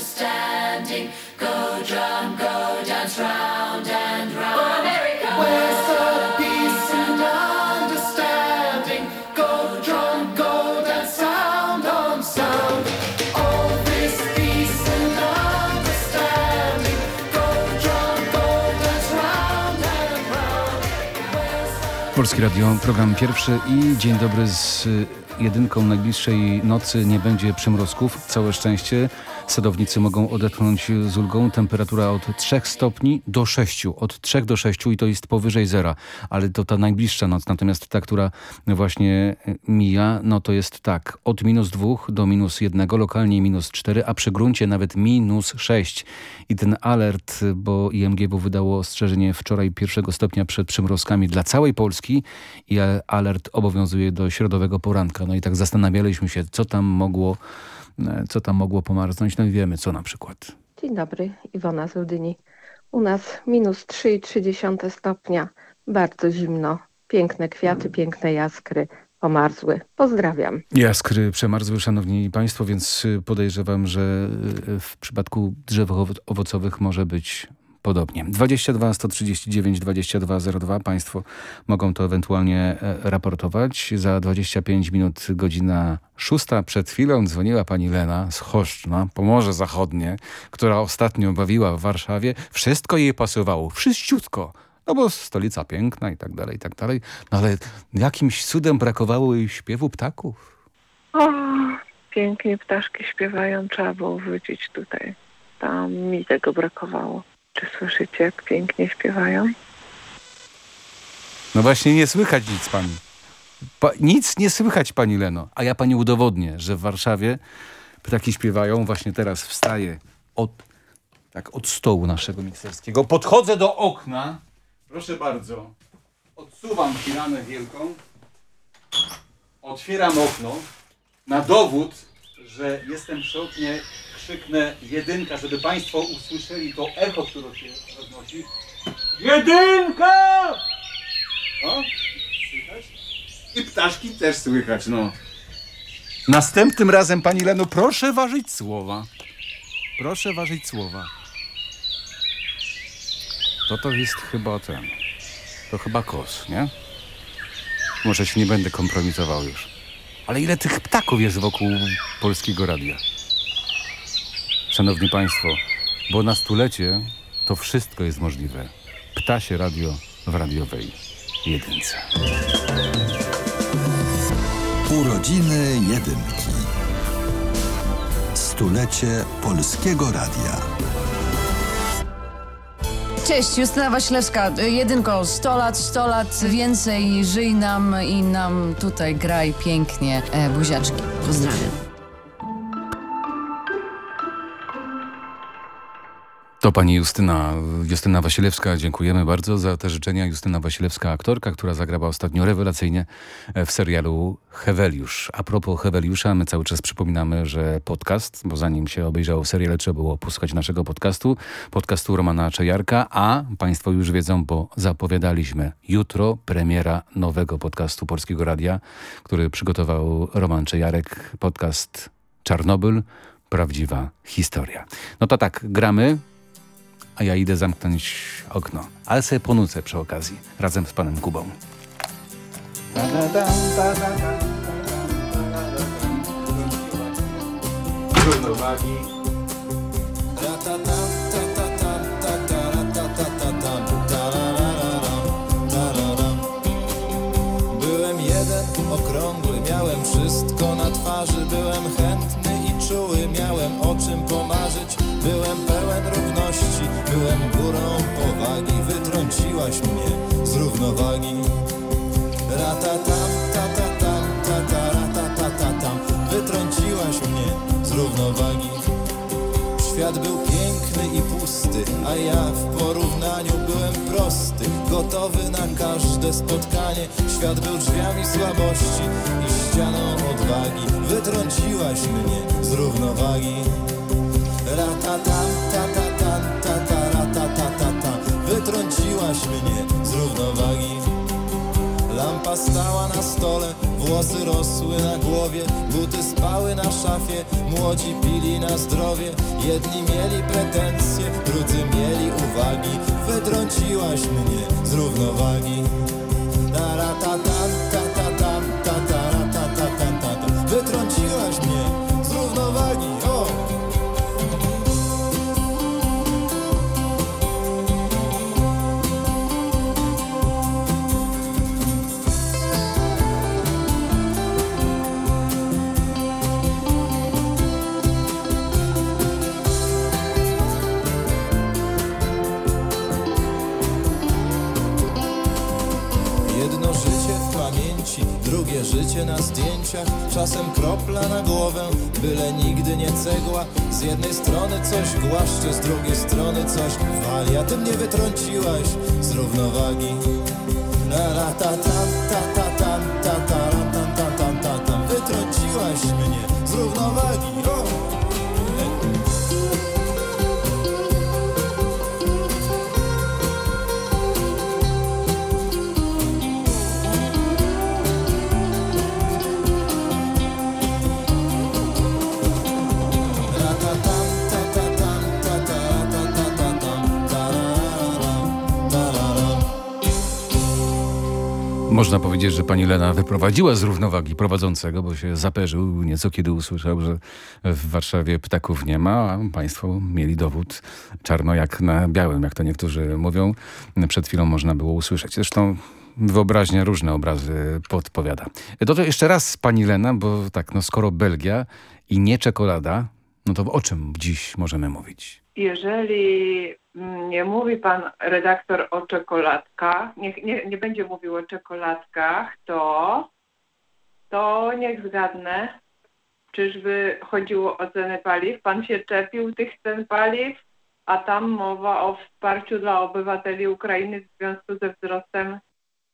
Speaker 32: Understanding. Go drum, go
Speaker 23: dance round
Speaker 20: Radio, program pierwszy i dzień dobry z y, jedynką najbliższej nocy nie będzie przymrozków, całe szczęście. Sadownicy mogą odetchnąć z ulgą. Temperatura od 3 stopni do 6. Od 3 do 6 i to jest powyżej zera. Ale to ta najbliższa noc. Natomiast ta, która właśnie y, mija, no to jest tak. Od minus 2 do minus 1, lokalnie minus 4, a przy gruncie nawet minus 6. I ten alert, bo IMGW wydało ostrzeżenie wczoraj pierwszego stopnia przed przymrozkami dla całej Polski i alert obowiązuje do środowego poranka. No i tak zastanawialiśmy się, co tam mogło E, co tam mogło pomarznąć. No i wiemy, co na przykład.
Speaker 29: Dzień dobry, Iwona z Ludyni. U nas minus 3,3 stopnia, bardzo zimno, piękne kwiaty, piękne jaskry, pomarzły. Pozdrawiam.
Speaker 20: Jaskry przemarzły, szanowni państwo, więc podejrzewam, że w przypadku drzew owocowych może być podobnie. 22 139 2202 Państwo mogą to ewentualnie e, raportować. Za 25 minut godzina szósta. Przed chwilą dzwoniła pani Lena z Choszczna, Pomorze Zachodnie, która ostatnio bawiła w Warszawie. Wszystko jej pasowało, wszyściutko. No bo stolica piękna i tak dalej, i tak dalej. No ale jakimś cudem brakowało jej śpiewu ptaków.
Speaker 29: O, pięknie ptaszki śpiewają, trzeba było wrócić tutaj. Tam mi tego brakowało. Czy słyszycie, jak pięknie śpiewają?
Speaker 20: No właśnie nie słychać nic pani. Pa, nic nie słychać pani Leno. A ja pani udowodnię, że w Warszawie ptaki śpiewają. Właśnie teraz wstaję od, tak, od stołu naszego mikserskiego. Podchodzę do okna. Proszę bardzo. Odsuwam firanę wielką. Otwieram okno. Na dowód, że jestem przy oknie krzyknę jedynka, żeby Państwo usłyszeli to echo, które się roznosi. Jedynka! O, słychać? I ptaszki też słychać, no. Następnym razem, Pani Leno, proszę ważyć słowa. Proszę ważyć słowa. To to jest chyba ten. To chyba kos, nie? Może się nie będę kompromitował już. Ale ile tych ptaków jest wokół polskiego radia? Szanowni Państwo, bo na stulecie to wszystko jest możliwe. Ptasie radio w radiowej jedynce.
Speaker 13: Urodziny jedynki. Stulecie Polskiego Radia.
Speaker 33: Cześć, Justyna Wasilewska. Jedynko, 100 lat, 100 lat więcej, żyj nam i nam tutaj graj pięknie. E, buziaczki. Pozdrawiam.
Speaker 20: To pani Justyna, Justyna Wasilewska. Dziękujemy bardzo za te życzenia. Justyna Wasilewska, aktorka, która zagrała ostatnio rewelacyjnie w serialu Heweliusz. A propos Heweliusza, my cały czas przypominamy, że podcast, bo zanim się obejrzało serial, trzeba było posłuchać naszego podcastu, podcastu Romana Czejarka, a państwo już wiedzą, bo zapowiadaliśmy jutro premiera nowego podcastu Polskiego Radia, który przygotował Roman Czejarek, podcast Czarnobyl, prawdziwa historia. No to tak, gramy a ja idę zamknąć okno. Ale sobie ponucę przy okazji, razem z panem Kubą. Równowagi.
Speaker 34: Byłem jeden, okrągły, miałem wszystko na twarzy, byłem chętny i czuły, miałem o czym pomarzyć, byłem pełen równości, byłem górą powagi, wytrąciłaś mnie z równowagi. Ratatam, tatatam, tataratatam, wytrąciłaś mnie z równowagi. Świat był piękny i pusty, a ja w porównaniu byłem prosty, gotowy na każde spotkanie. Świat był drzwiami słabości i ścianą odwagi. Wytrąciłaś mnie z równowagi. Ratatam, Wytrąciłaś mnie z równowagi. Lampa stała na stole, włosy rosły na głowie Buty spały na szafie, młodzi pili na zdrowie. Jedni mieli pretensje, drudzy mieli uwagi. Wytrąciłaś mnie z równowagi. Taratatam, tatatam, tataratatatata Wytrąciłaś mnie życie w pamięci, drugie życie na zdjęciach. Czasem kropla na głowę, byle nigdy nie cegła. Z jednej strony coś głaszcze, z drugiej strony coś wali. A ty mnie wytrąciłaś z równowagi. Ta ta ta ta.
Speaker 20: Można powiedzieć, że pani Lena wyprowadziła z równowagi prowadzącego, bo się zaperzył nieco, kiedy usłyszał, że w Warszawie ptaków nie ma, a państwo mieli dowód czarno jak na białym, jak to niektórzy mówią. Przed chwilą można było usłyszeć. Zresztą wyobraźnia różne obrazy podpowiada. To, to jeszcze raz pani Lena, bo tak, no skoro Belgia i nie czekolada, no to o czym dziś możemy mówić?
Speaker 29: Jeżeli nie mówi pan redaktor o czekoladkach, nie, nie, nie będzie mówił o czekoladkach, to, to niech zgadnę, czyżby chodziło o ceny paliw? Pan się czepił tych cen paliw, a tam mowa o wsparciu dla obywateli Ukrainy w związku ze wzrostem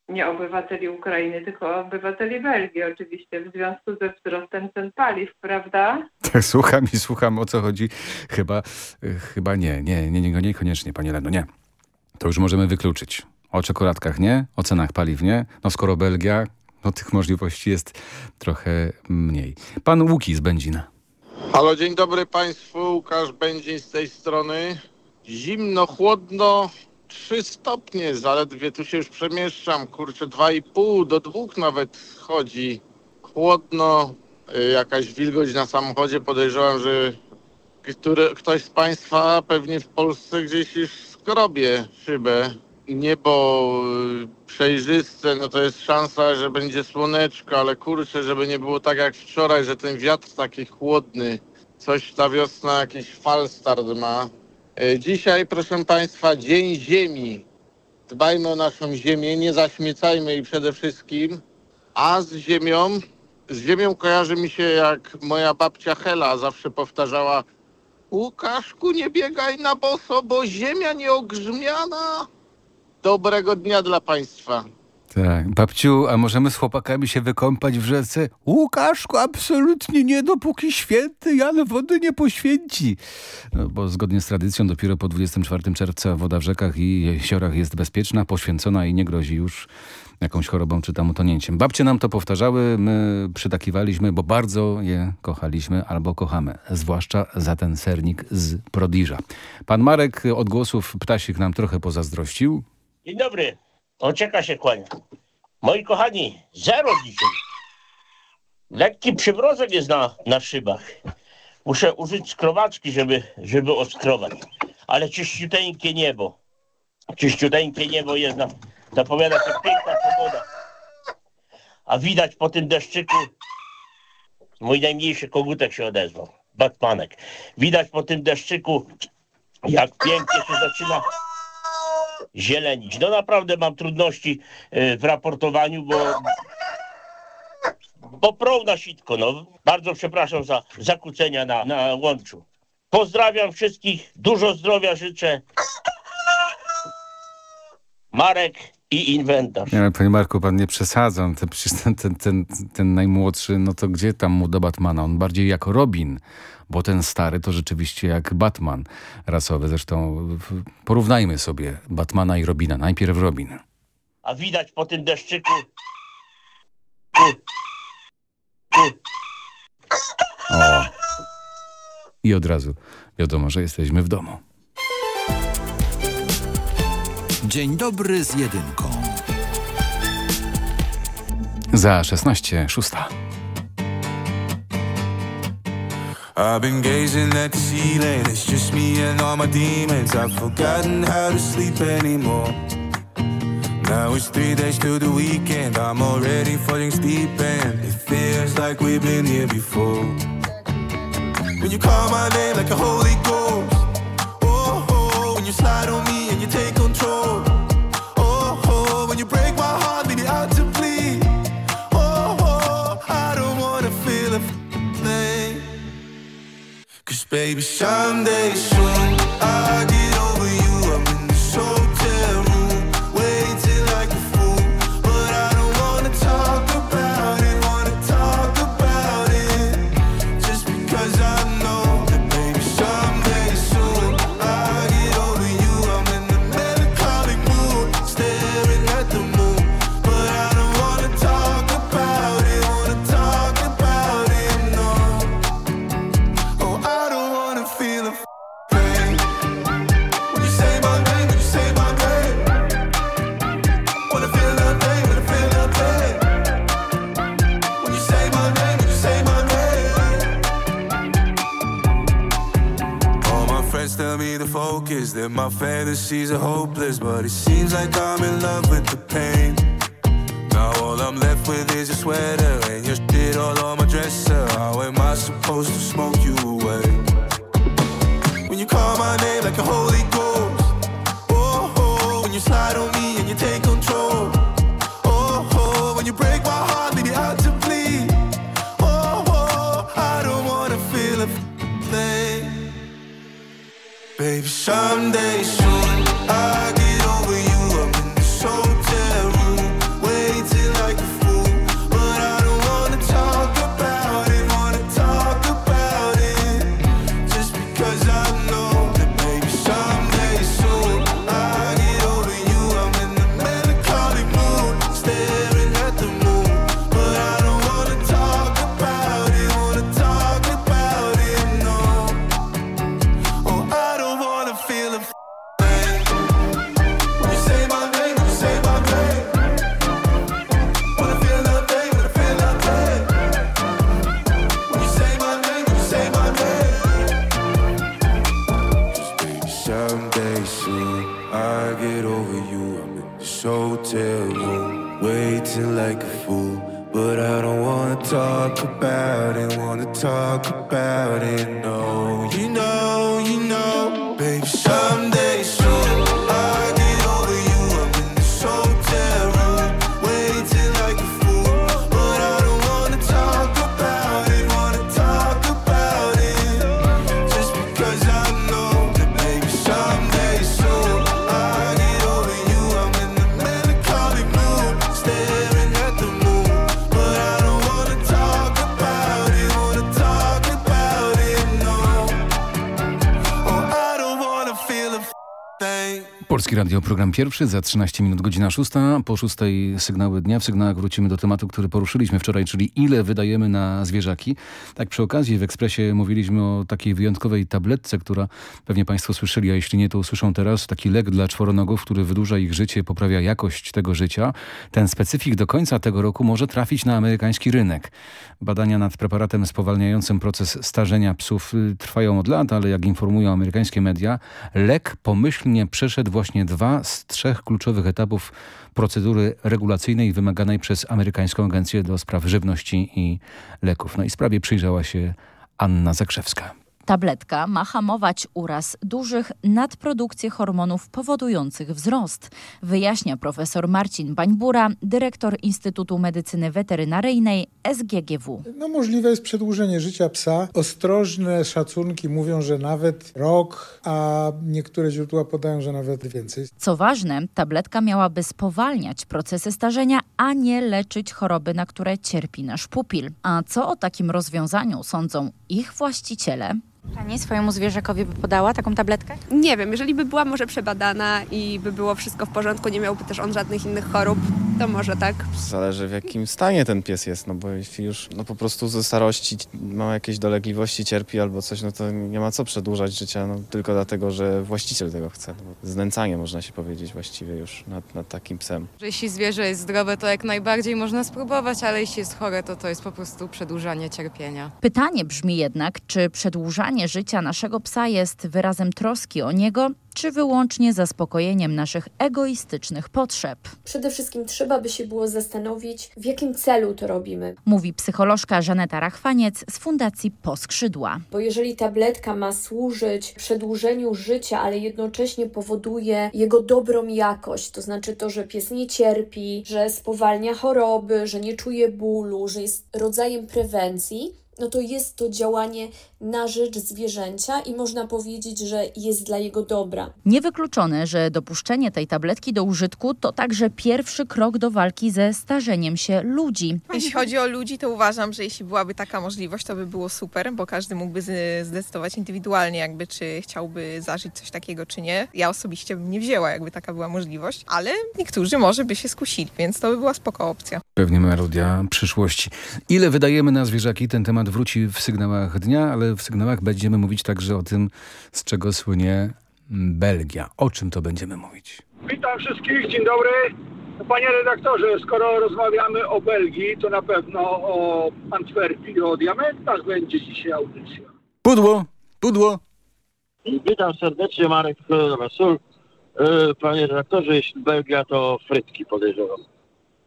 Speaker 29: nie obywateli Ukrainy, tylko obywateli Belgii oczywiście w związku ze wzrostem cen paliw, prawda?
Speaker 20: Tak, słucham i słucham, o co chodzi. Chyba, y, chyba nie, nie, nie, nie, niekoniecznie, pani Leno, nie. To już możemy wykluczyć. O czekoladkach nie, o cenach paliw nie. No skoro Belgia, no tych możliwości jest trochę mniej. Pan Łuki z Będzina.
Speaker 30: Halo, dzień dobry Państwu. Łukasz Będzień z tej strony. Zimno, chłodno, 3 stopnie, zaledwie tu się już przemieszczam. Kurczę, 2,5 do 2 nawet chodzi. Chłodno, y, jakaś wilgoć na samochodzie. Podejrzewam, że który, ktoś z Państwa pewnie w Polsce gdzieś już skrobie szybę. Niebo y, przejrzyste, no to jest szansa, że będzie słoneczko, ale kurczę, żeby nie było tak jak wczoraj, że ten wiatr taki chłodny. Coś ta wiosna jakiś falstart ma. E, Dzisiaj, proszę Państwa, Dzień Ziemi. Dbajmy o naszą ziemię, nie zaśmiecajmy jej przede wszystkim. A z ziemią, z ziemią kojarzy mi się jak moja babcia Hela zawsze powtarzała Łukaszku, nie biegaj na boso, bo ziemia nieogrzmiana. Dobrego dnia dla Państwa.
Speaker 20: Tak. Babciu, a możemy z chłopakami się wykąpać w rzece? Łukaszku, absolutnie nie, dopóki święty Jan wody nie poświęci. No, bo zgodnie z tradycją dopiero po 24 czerwca woda w rzekach i jeziorach jest bezpieczna, poświęcona i nie grozi już jakąś chorobą czy tam utonięciem. Babcie nam to powtarzały, my przytakiwaliśmy, bo bardzo je kochaliśmy albo kochamy. Zwłaszcza za ten sernik z Prodiża. Pan Marek od głosów ptasich nam trochę pozazdrościł.
Speaker 35: Dzień dobry. Oczeka się kłania. Moi kochani, zero dzisiaj. Lekki przymrozek jest na, na szybach. Muszę użyć skrowaczki, żeby, żeby oskrować. Ale czyściuteńkie niebo. Czyściuteńkie niebo jest. Na, zapowiada się piękna pogoda. A widać po tym deszczyku, mój najmniejszy kogutek się odezwał. Batmanek. Widać po tym deszczyku, jak pięknie się zaczyna zielenić. No naprawdę mam trudności y, w raportowaniu, bo prą na sitko. No. Bardzo przepraszam za zakłócenia na, na łączu. Pozdrawiam wszystkich, dużo zdrowia życzę. Marek i inwentarz.
Speaker 20: Nie, panie Marku, pan nie przesadza. Ten, przecież ten, ten, ten, ten najmłodszy, no to gdzie tam mu do Batmana? On bardziej jako Robin, bo ten stary to rzeczywiście jak Batman rasowy. Zresztą porównajmy sobie Batmana i Robina. Najpierw Robin.
Speaker 35: A widać po tym deszczyku.
Speaker 20: O. I od razu wiadomo, że jesteśmy w domu.
Speaker 10: Dzień dobry z jedynką.
Speaker 20: Za 16, szósta.
Speaker 36: I've been gazing at the ceiling, it's just me and all my demons. I've forgotten how to sleep anymore. Now it's three days to the weekend, I'm already falling deep and it feels like we've been here before. When you call my name like a holy ghost, oh, oh when you slide Baby, someday soon I tell me focus, that my fantasies are hopeless. But it seems like I'm in love with the pain. Now all I'm left with is your sweater and your shit all on my dresser. How am I supposed to smoke you away? When you call my name like a holy ghost. Oh, oh, when you slide on me Someday, someday
Speaker 20: Radio, program pierwszy, za 13 minut godzina szósta. Po szóstej sygnały dnia. W sygnałach wrócimy do tematu, który poruszyliśmy wczoraj, czyli ile wydajemy na zwierzaki. Tak przy okazji w Ekspresie mówiliśmy o takiej wyjątkowej tabletce, która pewnie Państwo słyszeli, a jeśli nie, to usłyszą teraz. Taki lek dla czworonogów, który wydłuża ich życie, poprawia jakość tego życia. Ten specyfik do końca tego roku może trafić na amerykański rynek. Badania nad preparatem spowalniającym proces starzenia psów y, trwają od lat, ale jak informują amerykańskie media, lek pomyślnie przeszedł właśnie dwa z trzech kluczowych etapów procedury regulacyjnej wymaganej przez amerykańską agencję do spraw żywności i leków. No i sprawie przyjrzała się Anna Zakrzewska.
Speaker 37: Tabletka ma hamować uraz dużych, nadprodukcję hormonów powodujących wzrost, wyjaśnia profesor Marcin Bańbura, dyrektor Instytutu Medycyny Weterynaryjnej SGGW.
Speaker 38: No możliwe jest przedłużenie życia psa. Ostrożne szacunki mówią, że nawet rok, a niektóre źródła podają, że nawet więcej.
Speaker 37: Co ważne, tabletka miałaby spowalniać procesy starzenia, a nie leczyć choroby, na które cierpi nasz pupil. A co o takim rozwiązaniu sądzą ich właściciele?
Speaker 39: Pani swojemu zwierzakowi by podała taką tabletkę?
Speaker 40: Nie wiem, jeżeli by była może przebadana i by było wszystko w porządku, nie miałby też on żadnych innych chorób, to może tak.
Speaker 28: Zależy w jakim stanie ten pies jest, no bo jeśli już no po prostu ze starości ma jakieś dolegliwości, cierpi albo coś, no to nie ma co przedłużać życia, no tylko dlatego, że właściciel tego chce. No, bo znęcanie można się powiedzieć właściwie już nad, nad takim psem.
Speaker 41: Jeśli zwierzę jest zdrowe, to jak najbardziej można spróbować, ale jeśli jest chore, to to jest po prostu przedłużanie cierpienia.
Speaker 37: Pytanie brzmi jednak, czy przedłużanie życia naszego psa jest wyrazem troski o niego, czy wyłącznie zaspokojeniem naszych egoistycznych potrzeb.
Speaker 42: Przede wszystkim trzeba by się było zastanowić, w jakim celu to robimy.
Speaker 37: Mówi psycholożka Żaneta Rachwaniec z Fundacji Poskrzydła.
Speaker 42: Bo jeżeli tabletka ma służyć przedłużeniu życia, ale jednocześnie powoduje jego dobrą jakość, to znaczy to, że pies nie cierpi, że spowalnia choroby, że nie czuje bólu, że jest rodzajem prewencji, no to jest to działanie na rzecz zwierzęcia i można powiedzieć, że jest dla jego dobra.
Speaker 37: Niewykluczone, że dopuszczenie tej tabletki do użytku to także pierwszy krok do walki ze starzeniem się ludzi.
Speaker 43: Jeśli chodzi o ludzi, to uważam, że jeśli byłaby taka możliwość, to by było super, bo każdy mógłby zdecydować indywidualnie, jakby czy chciałby zażyć coś takiego, czy nie. Ja osobiście bym nie wzięła, jakby taka była możliwość, ale niektórzy może by się skusili, więc to by była spoko opcja.
Speaker 20: Pewnie melodia przyszłości. Ile wydajemy na zwierzaki? Ten temat wróci w sygnałach dnia, ale w sygnałach będziemy mówić także o tym, z czego słynie Belgia. O czym to będziemy mówić?
Speaker 44: Witam wszystkich, dzień dobry. Panie redaktorze, skoro rozmawiamy o Belgii, to na pewno o Antwerpii, o diamentach będzie dzisiaj audycja.
Speaker 20: Pudło, pudło.
Speaker 45: Witam serdecznie, Marek Sól. E, Panie redaktorze, jeśli Belgia, to frytki podejrzewam.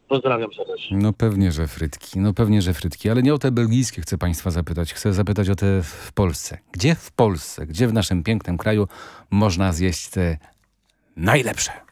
Speaker 45: Pozdrawiam serdecznie.
Speaker 20: No pewnie, że frytki. No pewnie, że frytki. Ale nie o te belgijskie chcę państwa zapytać. Chcę zapytać o te w Polsce. Gdzie w Polsce, gdzie w naszym pięknym kraju można zjeść te najlepsze?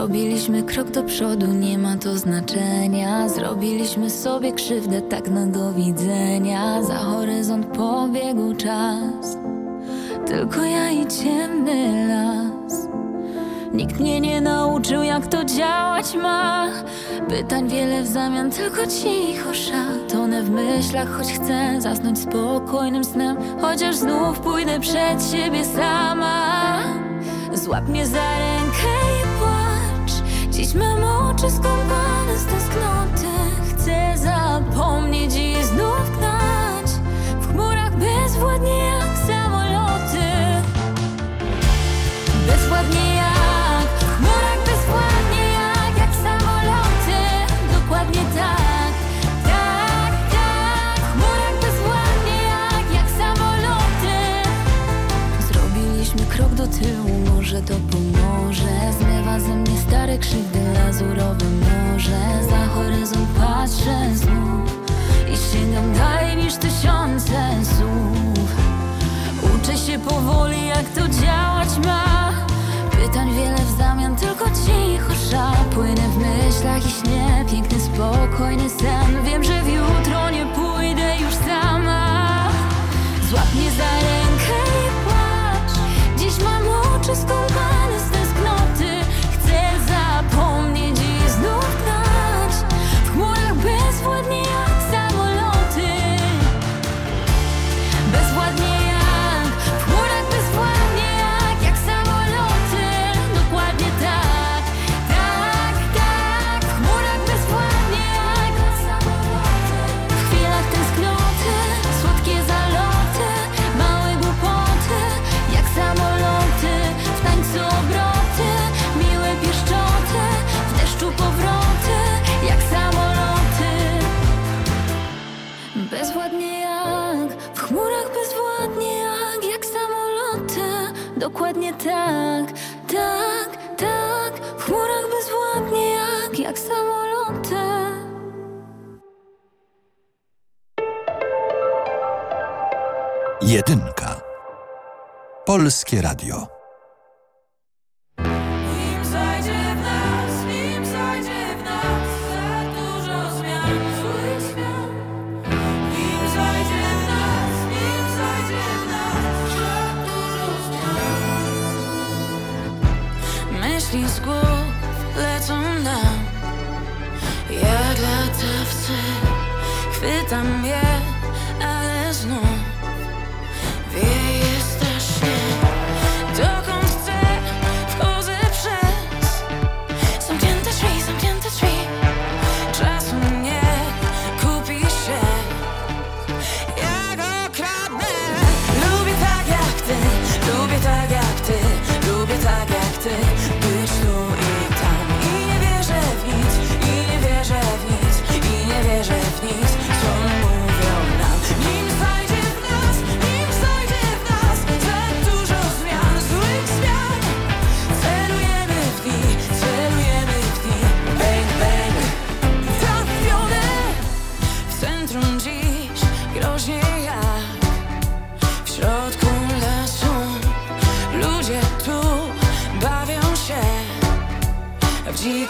Speaker 23: Zrobiliśmy krok do przodu, nie ma to znaczenia. Zrobiliśmy sobie krzywdę, tak no do widzenia. Za horyzont pobiegł czas, tylko ja i ciemny las. Nikt mnie nie nauczył, jak to działać ma. Pytań wiele w zamian, tylko cicho szat. Tonę w myślach, choć chcę zasnąć spokojnym snem. Chociaż znów pójdę przed siebie sama. Złap mnie za. Dziś mam oczy skąpane z tęsknoty. Chcę zapomnieć i znów gnać. W chmurach bezwładnie jak samoloty. Bezwładnie jak w chmurach, bezwładnie jak, jak samoloty. Dokładnie tak, tak, tak. W chmurach bezwładnie jak, jak samoloty. Zrobiliśmy krok do tyłu, może pomoże. Zmywa ze mnie stare krzywdy, lazurowe morze. Za horyzont patrzę znów i sięgam dalej niż tysiące słów. Uczę się powoli, jak to działać ma. Pytań wiele w zamian, tylko cicho szal. Płynę w myślach i śnie, piękny, spokojny sen. Wiem, że w jutro nie pójdę już sama. Złap mnie za rękę i płacz. Dziś mam oczy skąpane
Speaker 10: Polskie Radio.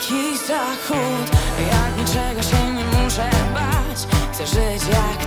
Speaker 23: Dziki zachód. Jak niczego się nie muszę bać. Chcę żyć jak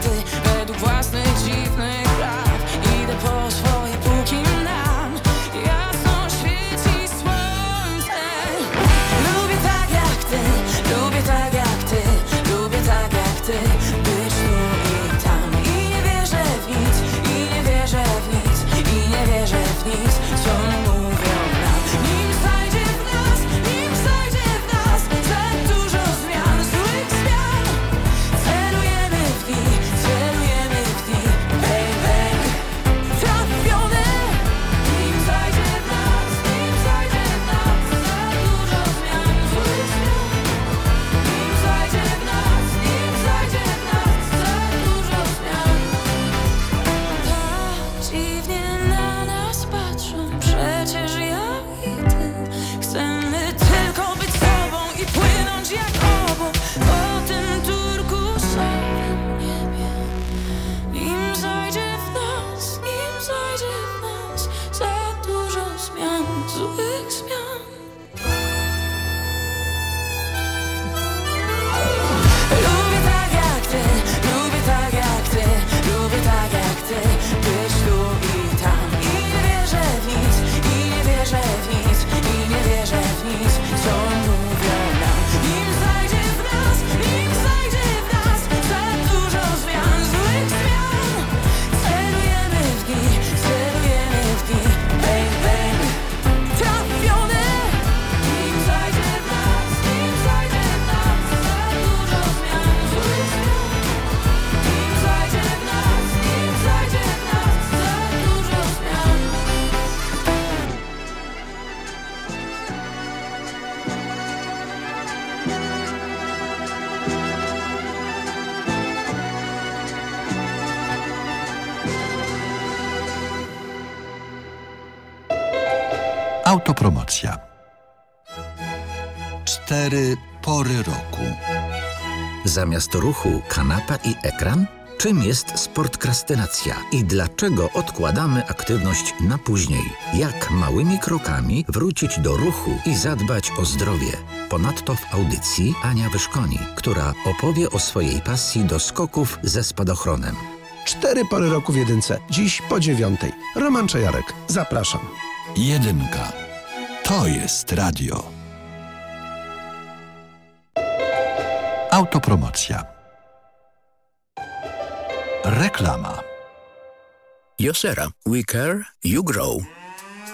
Speaker 46: Zamiast ruchu kanapa i ekran? Czym jest sportkrastynacja i dlaczego odkładamy aktywność na później? Jak małymi krokami wrócić do ruchu i zadbać o zdrowie? Ponadto w audycji Ania Wyszkoni, która opowie o swojej pasji do skoków ze spadochronem.
Speaker 47: Cztery pory roku w jedynce. Dziś po dziewiątej. Roman Czajarek. Zapraszam.
Speaker 10: Jedynka. To jest radio. Autopromocja. Reklama.
Speaker 48: Josera. We care, you grow.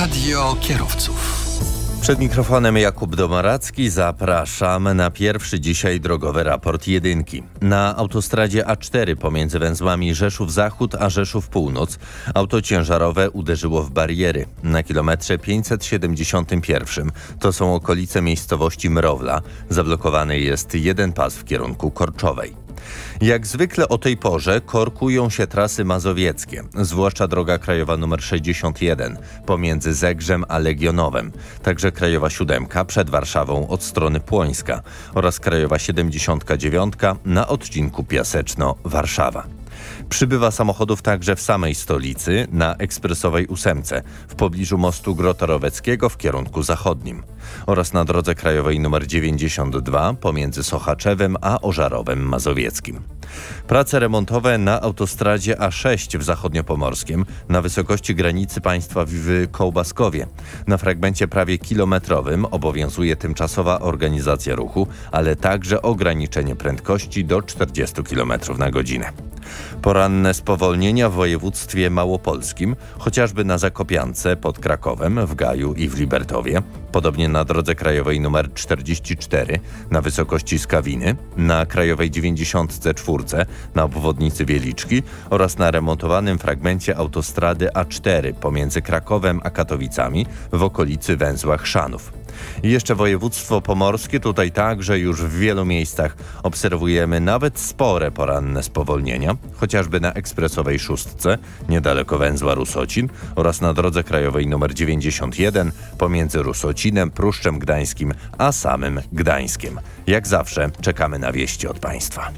Speaker 10: Radio kierowców.
Speaker 49: Przed mikrofonem Jakub Domaracki. Zapraszam na pierwszy dzisiaj drogowy raport jedynki. Na autostradzie A4 pomiędzy węzłami Rzeszów Zachód a Rzeszów Północ auto ciężarowe uderzyło w bariery. Na kilometrze 571 to są okolice miejscowości Mrowla. Zablokowany jest jeden pas w kierunku Korczowej. Jak zwykle o tej porze korkują się trasy mazowieckie, zwłaszcza droga krajowa nr 61 pomiędzy Zegrzem a Legionowem, także krajowa 7 przed Warszawą od strony Płońska oraz krajowa 79 na odcinku Piaseczno-Warszawa. Przybywa samochodów także w samej stolicy na ekspresowej ósemce w pobliżu mostu Grotoroweckiego w kierunku zachodnim oraz na drodze krajowej nr 92 pomiędzy Sochaczewem a Ożarowem Mazowieckim. Prace remontowe na autostradzie A6 w zachodniopomorskim na wysokości granicy państwa w Kołbaskowie. Na fragmencie prawie kilometrowym obowiązuje tymczasowa organizacja ruchu, ale także ograniczenie prędkości do 40 km na godzinę. Poranne spowolnienia w województwie małopolskim, chociażby na Zakopiance pod Krakowem, w Gaju i w Libertowie. Podobnie na drodze krajowej nr 44 na wysokości Skawiny, na krajowej 94 na obwodnicy Wieliczki oraz na remontowanym fragmencie autostrady A4 pomiędzy Krakowem a Katowicami w okolicy węzła Chrzanów. I jeszcze województwo pomorskie, tutaj także już w wielu miejscach obserwujemy nawet spore poranne spowolnienia, chociażby na ekspresowej szóstce niedaleko węzła Rusocin oraz na drodze krajowej nr 91 pomiędzy Rusocinem, Pruszczem Gdańskim a samym Gdańskiem. Jak zawsze czekamy na wieści od Państwa.